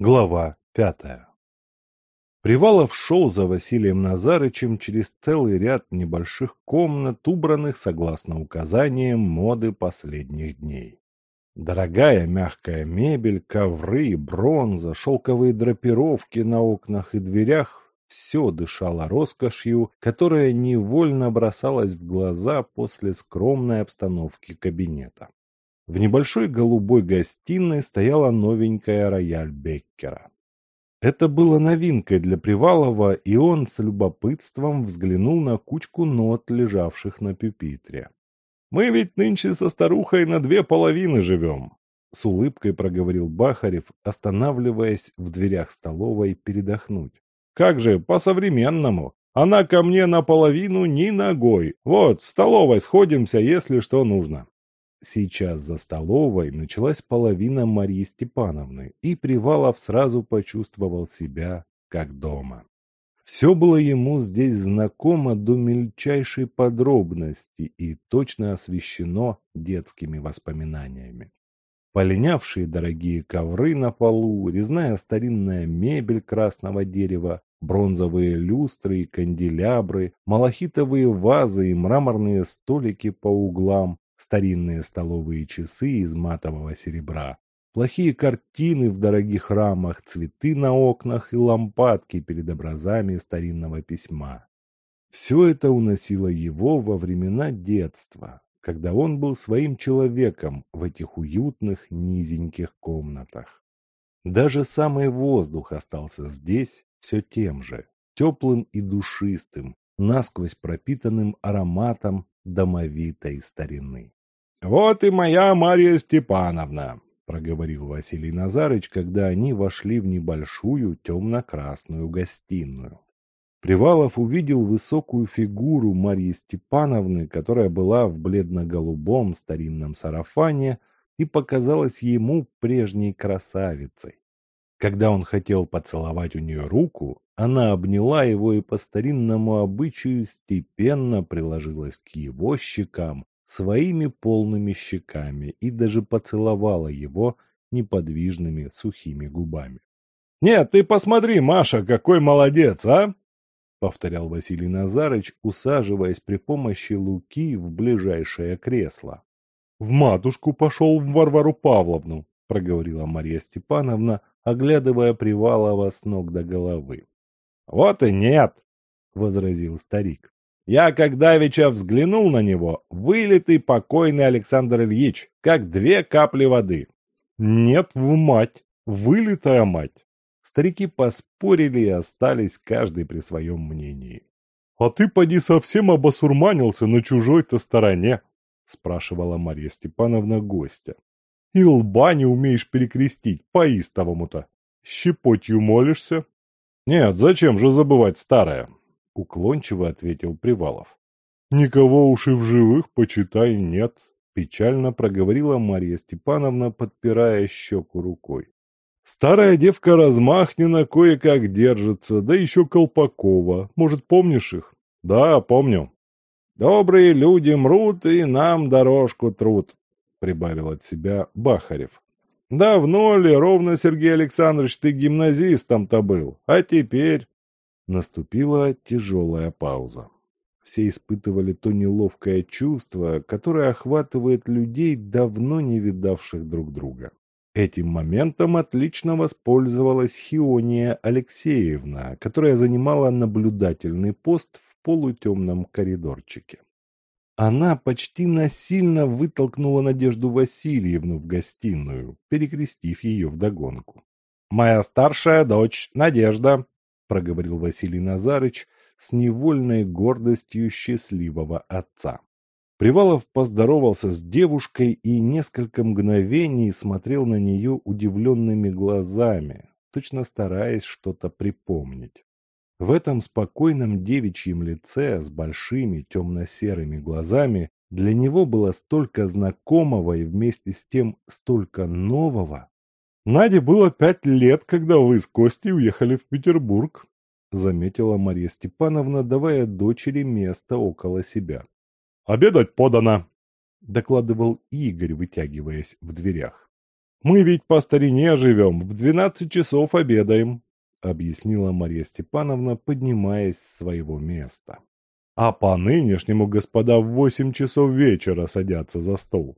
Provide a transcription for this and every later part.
Глава пятая Привалов шел за Василием Назарычем через целый ряд небольших комнат, убранных согласно указаниям моды последних дней. Дорогая мягкая мебель, ковры, бронза, шелковые драпировки на окнах и дверях – все дышало роскошью, которая невольно бросалась в глаза после скромной обстановки кабинета. В небольшой голубой гостиной стояла новенькая рояль Беккера. Это было новинкой для Привалова, и он с любопытством взглянул на кучку нот, лежавших на пюпитре. «Мы ведь нынче со старухой на две половины живем», — с улыбкой проговорил Бахарев, останавливаясь в дверях столовой передохнуть. «Как же, по-современному. Она ко мне наполовину ни ногой. Вот, в столовой сходимся, если что нужно». Сейчас за столовой началась половина Марьи Степановны, и Привалов сразу почувствовал себя как дома. Все было ему здесь знакомо до мельчайшей подробности и точно освещено детскими воспоминаниями. Полинявшие дорогие ковры на полу, резная старинная мебель красного дерева, бронзовые люстры и канделябры, малахитовые вазы и мраморные столики по углам, старинные столовые часы из матового серебра, плохие картины в дорогих рамах, цветы на окнах и лампадки перед образами старинного письма. Все это уносило его во времена детства, когда он был своим человеком в этих уютных низеньких комнатах. Даже самый воздух остался здесь все тем же, теплым и душистым, насквозь пропитанным ароматом домовитой старины. «Вот и моя Мария Степановна», — проговорил Василий Назарыч, когда они вошли в небольшую темно-красную гостиную. Привалов увидел высокую фигуру Марьи Степановны, которая была в бледно-голубом старинном сарафане и показалась ему прежней красавицей. Когда он хотел поцеловать у нее руку, она обняла его и по старинному обычаю степенно приложилась к его щекам своими полными щеками и даже поцеловала его неподвижными сухими губами. — Нет, ты посмотри, Маша, какой молодец, а! — повторял Василий Назарыч, усаживаясь при помощи Луки в ближайшее кресло. — В матушку пошел в Варвару Павловну, — проговорила Марья Степановна, оглядывая Привалова с ног до головы. — Вот и нет, — возразил старик. Я, как давеча взглянул на него, вылитый покойный Александр Ильич, как две капли воды. Нет, в мать, вылитая мать. Старики поспорили и остались каждый при своем мнении. — А ты, поди, совсем обосурманился на чужой-то стороне, — спрашивала Марья Степановна гостя. — И лба не умеешь перекрестить по-истовому-то. Щепотью молишься? — Нет, зачем же забывать старое? — уклончиво ответил Привалов. «Никого уж и в живых, почитай, нет», — печально проговорила Марья Степановна, подпирая щеку рукой. «Старая девка Размахнина кое-как держится, да еще Колпакова. Может, помнишь их?» «Да, помню». «Добрые люди мрут и нам дорожку трут», — прибавил от себя Бахарев. «Давно ли, ровно, Сергей Александрович, ты гимназистом-то был, а теперь...» Наступила тяжелая пауза. Все испытывали то неловкое чувство, которое охватывает людей, давно не видавших друг друга. Этим моментом отлично воспользовалась Хиония Алексеевна, которая занимала наблюдательный пост в полутемном коридорчике. Она почти насильно вытолкнула Надежду Васильевну в гостиную, перекрестив ее вдогонку. «Моя старшая дочь, Надежда, — проговорил Василий Назарыч с невольной гордостью счастливого отца. Привалов поздоровался с девушкой и несколько мгновений смотрел на нее удивленными глазами, точно стараясь что-то припомнить. В этом спокойном девичьем лице с большими темно-серыми глазами для него было столько знакомого и вместе с тем столько нового, Наде было пять лет, когда вы с Костей уехали в Петербург, заметила Мария Степановна, давая дочери место около себя. Обедать подано, докладывал Игорь, вытягиваясь в дверях. Мы ведь по старине живем, в двенадцать часов обедаем, объяснила Марья Степановна, поднимаясь с своего места. А по-нынешнему господа в восемь часов вечера садятся за стол.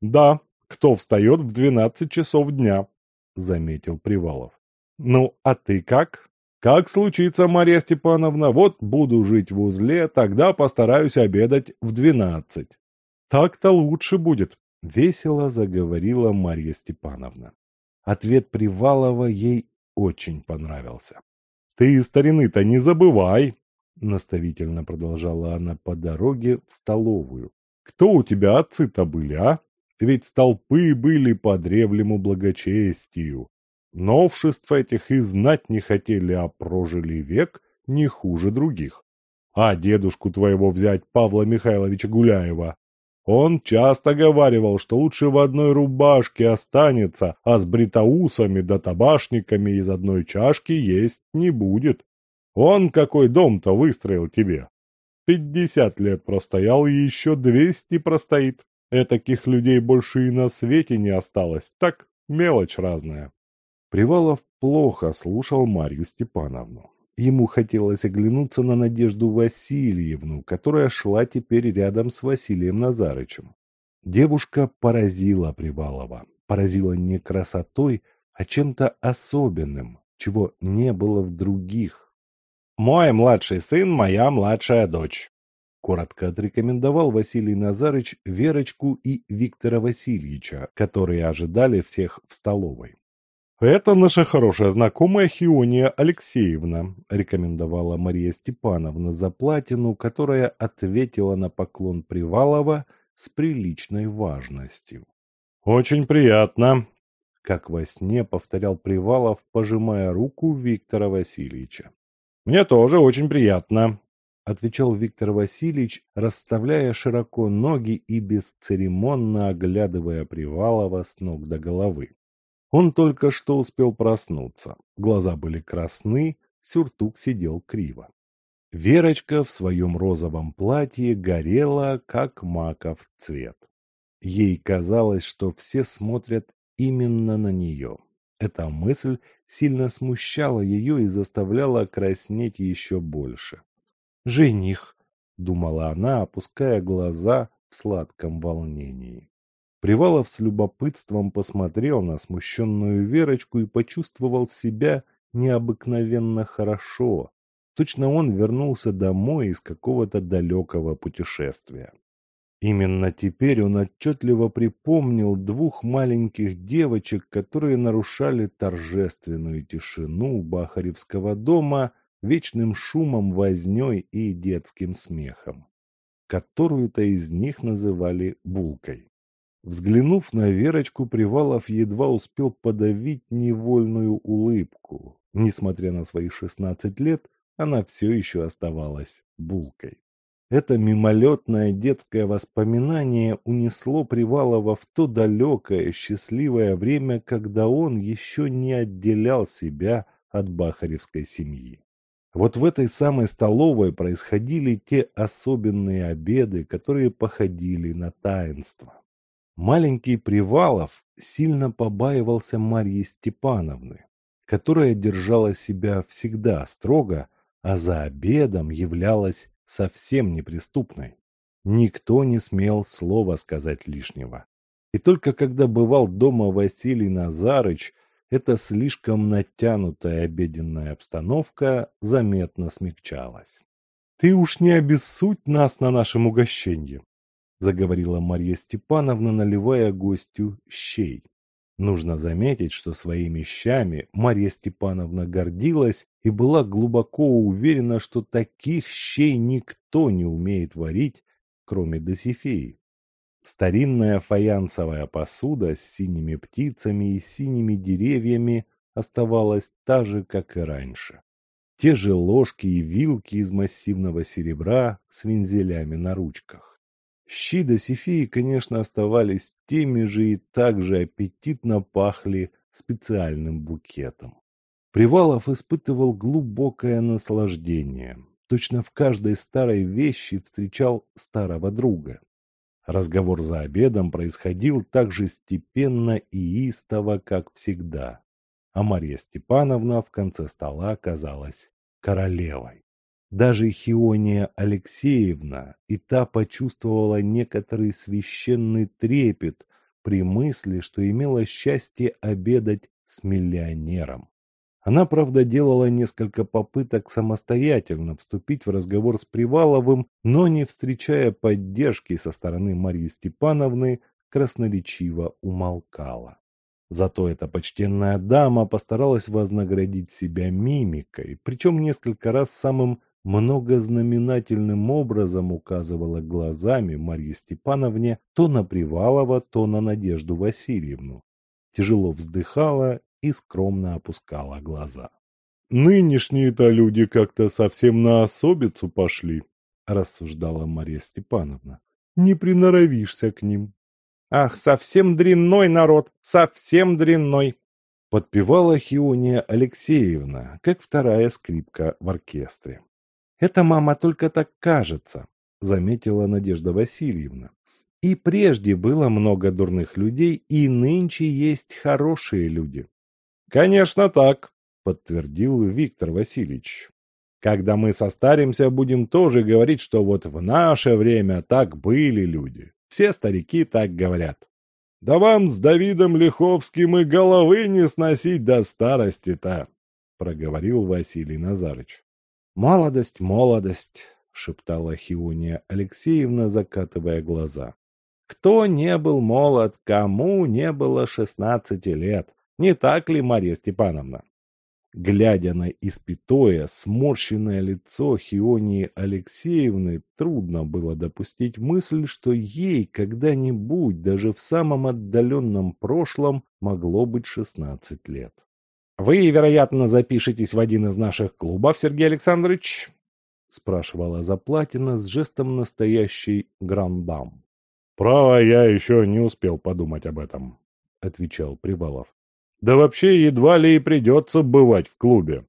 Да, кто встает в двенадцать часов дня, заметил Привалов. Ну, а ты как? Как случится, Марья Степановна, вот буду жить в узле, тогда постараюсь обедать в двенадцать. Так-то лучше будет, — весело заговорила Марья Степановна. Ответ Привалова ей очень понравился. — Ты старины-то не забывай, — наставительно продолжала она по дороге в столовую. — Кто у тебя отцы-то были, а? Ведь столпы были по древнему благочестию. Новшеств этих и знать не хотели, а прожили век не хуже других. А дедушку твоего взять, Павла Михайловича Гуляева, он часто говаривал, что лучше в одной рубашке останется, а с бритоусами да табашниками из одной чашки есть не будет. Он какой дом-то выстроил тебе? Пятьдесят лет простоял и еще двести простоит. Этаких людей больше и на свете не осталось, так мелочь разная. Привалов плохо слушал Марью Степановну. Ему хотелось оглянуться на Надежду Васильевну, которая шла теперь рядом с Василием Назарычем. Девушка поразила Привалова. Поразила не красотой, а чем-то особенным, чего не было в других. «Мой младший сын, моя младшая дочь», — коротко отрекомендовал Василий Назарыч Верочку и Виктора Васильевича, которые ожидали всех в столовой. «Это наша хорошая знакомая Хиония Алексеевна», – рекомендовала Мария Степановна Заплатину, которая ответила на поклон Привалова с приличной важностью. «Очень приятно», – как во сне повторял Привалов, пожимая руку Виктора Васильевича. «Мне тоже очень приятно», – отвечал Виктор Васильевич, расставляя широко ноги и бесцеремонно оглядывая Привалова с ног до головы. Он только что успел проснуться. Глаза были красны, сюртук сидел криво. Верочка в своем розовом платье горела, как маков цвет. Ей казалось, что все смотрят именно на нее. Эта мысль сильно смущала ее и заставляла краснеть еще больше. «Жених!» — думала она, опуская глаза в сладком волнении. Привалов с любопытством посмотрел на смущенную Верочку и почувствовал себя необыкновенно хорошо. Точно он вернулся домой из какого-то далекого путешествия. Именно теперь он отчетливо припомнил двух маленьких девочек, которые нарушали торжественную тишину Бахаревского дома вечным шумом, вознёй и детским смехом. Которую-то из них называли Булкой. Взглянув на Верочку, Привалов едва успел подавить невольную улыбку. Несмотря на свои шестнадцать лет, она все еще оставалась булкой. Это мимолетное детское воспоминание унесло Привалова в то далекое, счастливое время, когда он еще не отделял себя от бахаревской семьи. Вот в этой самой столовой происходили те особенные обеды, которые походили на таинство. Маленький Привалов сильно побаивался Марьи Степановны, которая держала себя всегда строго, а за обедом являлась совсем неприступной. Никто не смел слова сказать лишнего. И только когда бывал дома Василий Назарыч, эта слишком натянутая обеденная обстановка заметно смягчалась. «Ты уж не обессудь нас на нашем угощенье», заговорила Марья Степановна, наливая гостю щей. Нужно заметить, что своими щами Марья Степановна гордилась и была глубоко уверена, что таких щей никто не умеет варить, кроме Досифеи. Старинная фаянсовая посуда с синими птицами и синими деревьями оставалась та же, как и раньше. Те же ложки и вилки из массивного серебра с вензелями на ручках. Щи до Сифии, конечно, оставались теми же и также аппетитно пахли специальным букетом. Привалов испытывал глубокое наслаждение. Точно в каждой старой вещи встречал старого друга. Разговор за обедом происходил так же степенно и истово, как всегда. А Марья Степановна в конце стола оказалась королевой. Даже Хиония Алексеевна и та почувствовала некоторый священный трепет при мысли, что имела счастье обедать с миллионером. Она, правда, делала несколько попыток самостоятельно вступить в разговор с Приваловым, но, не встречая поддержки со стороны Марьи Степановны, красноречиво умолкала. Зато эта почтенная дама постаралась вознаградить себя мимикой, причем несколько раз самым многознаменательным образом указывала глазами Марье Степановне то на Привалова, то на Надежду Васильевну. Тяжело вздыхала и скромно опускала глаза. «Нынешние-то люди как-то совсем на особицу пошли», – рассуждала Марья Степановна. «Не приноровишься к ним». «Ах, совсем дрянной народ, совсем дрянной!» Подпевала Хиония Алексеевна, как вторая скрипка в оркестре. «Это, мама, только так кажется», – заметила Надежда Васильевна. «И прежде было много дурных людей, и нынче есть хорошие люди. «Конечно так», — подтвердил Виктор Васильевич. «Когда мы состаримся, будем тоже говорить, что вот в наше время так были люди. Все старики так говорят. Да вам с Давидом Лиховским и головы не сносить до старости-то», — проговорил Василий Назарыч. «Молодость, молодость», — шептала Хиуния Алексеевна, закатывая глаза. «Кто не был молод, кому не было шестнадцати лет?» Не так ли, Марья Степановна? Глядя на испятое, сморщенное лицо Хионии Алексеевны, трудно было допустить мысль, что ей когда-нибудь, даже в самом отдаленном прошлом, могло быть шестнадцать лет. «Вы, вероятно, запишетесь в один из наших клубов, Сергей Александрович?» — спрашивала Заплатина с жестом настоящей грандам. «Право, я еще не успел подумать об этом», — отвечал Привалов. Да вообще едва ли и придется бывать в клубе.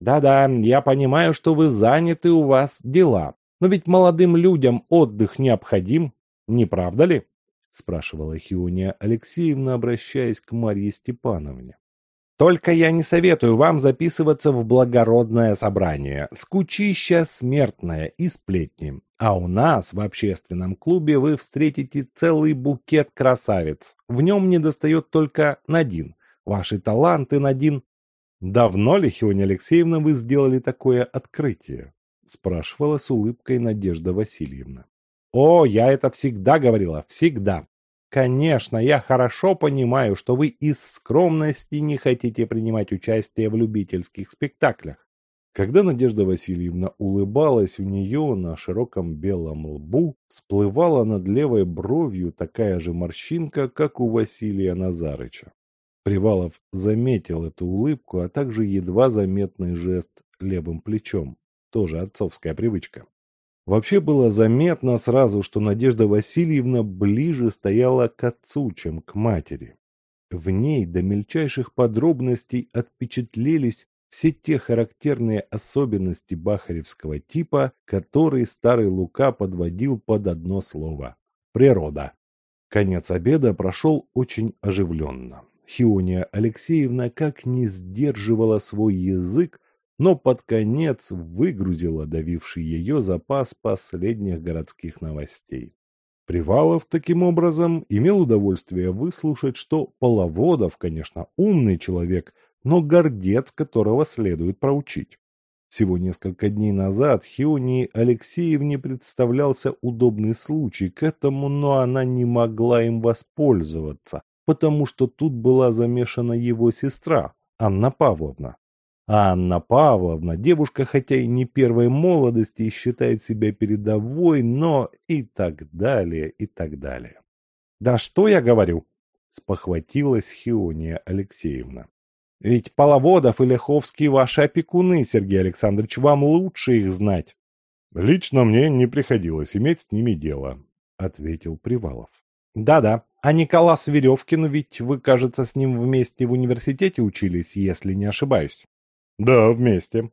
Да-да, я понимаю, что вы заняты, у вас дела. Но ведь молодым людям отдых необходим, не правда ли? Спрашивала Хиония Алексеевна, обращаясь к Марье Степановне. Только я не советую вам записываться в благородное собрание. Скучища смертное и сплетни. А у нас в общественном клубе вы встретите целый букет красавиц. В нем недостает только Надин. Ваши таланты, Надин. Давно ли, Хиония Алексеевна, вы сделали такое открытие? Спрашивала с улыбкой Надежда Васильевна. О, я это всегда говорила, всегда. Конечно, я хорошо понимаю, что вы из скромности не хотите принимать участие в любительских спектаклях. Когда Надежда Васильевна улыбалась, у нее на широком белом лбу всплывала над левой бровью такая же морщинка, как у Василия Назарыча. Привалов заметил эту улыбку, а также едва заметный жест левым плечом. Тоже отцовская привычка. Вообще было заметно сразу, что Надежда Васильевна ближе стояла к отцу, чем к матери. В ней до мельчайших подробностей отпечатлелись все те характерные особенности бахаревского типа, которые старый Лука подводил под одно слово – природа. Конец обеда прошел очень оживленно. Хиония Алексеевна как не сдерживала свой язык, но под конец выгрузила давивший ее запас последних городских новостей. Привалов, таким образом, имел удовольствие выслушать, что Половодов, конечно, умный человек, но гордец, которого следует проучить. Всего несколько дней назад Хионии Алексеевне представлялся удобный случай к этому, но она не могла им воспользоваться, потому что тут была замешана его сестра, Анна Павловна. А Анна Павловна, девушка хотя и не первой молодости и считает себя передовой, но и так далее, и так далее. «Да что я говорю?» – спохватилась Хиония Алексеевна. «Ведь Половодов и Леховский ваши опекуны, Сергей Александрович, вам лучше их знать». «Лично мне не приходилось иметь с ними дело», – ответил Привалов. Да-да. А Николас Веревкин, ведь вы, кажется, с ним вместе в университете учились, если не ошибаюсь. Да, вместе.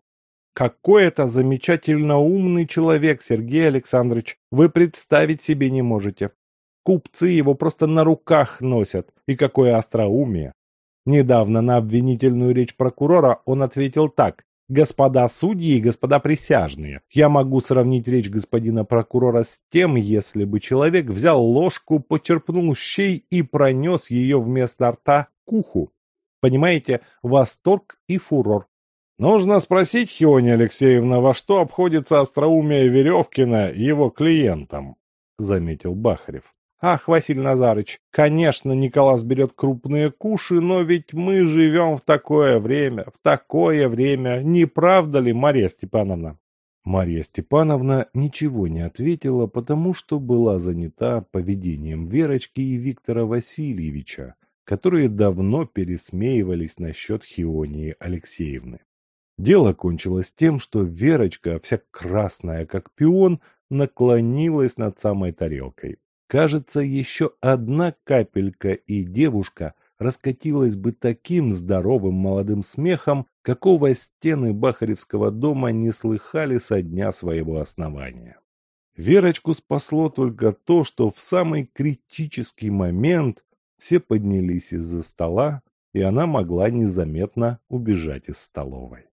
Какой это замечательно умный человек, Сергей Александрович. Вы представить себе не можете. Купцы его просто на руках носят. И какое остроумие! Недавно на обвинительную речь прокурора он ответил так. «Господа судьи и господа присяжные, я могу сравнить речь господина прокурора с тем, если бы человек взял ложку, почерпнул щей и пронес ее вместо рта к уху. Понимаете, восторг и фурор. Нужно спросить, Хионе Алексеевна, во что обходится остроумие Веревкина его клиентам, заметил Бахарев. Ах, Василий Назарыч, конечно, Николас берет крупные куши, но ведь мы живем в такое время, в такое время, не правда ли, Мария Степановна? Марья Степановна ничего не ответила, потому что была занята поведением Верочки и Виктора Васильевича, которые давно пересмеивались насчет Хионии Алексеевны. Дело кончилось тем, что Верочка, вся красная как пион, наклонилась над самой тарелкой. Кажется, еще одна капелька, и девушка раскатилась бы таким здоровым молодым смехом, какого стены Бахаревского дома не слыхали со дня своего основания. Верочку спасло только то, что в самый критический момент все поднялись из-за стола, и она могла незаметно убежать из столовой.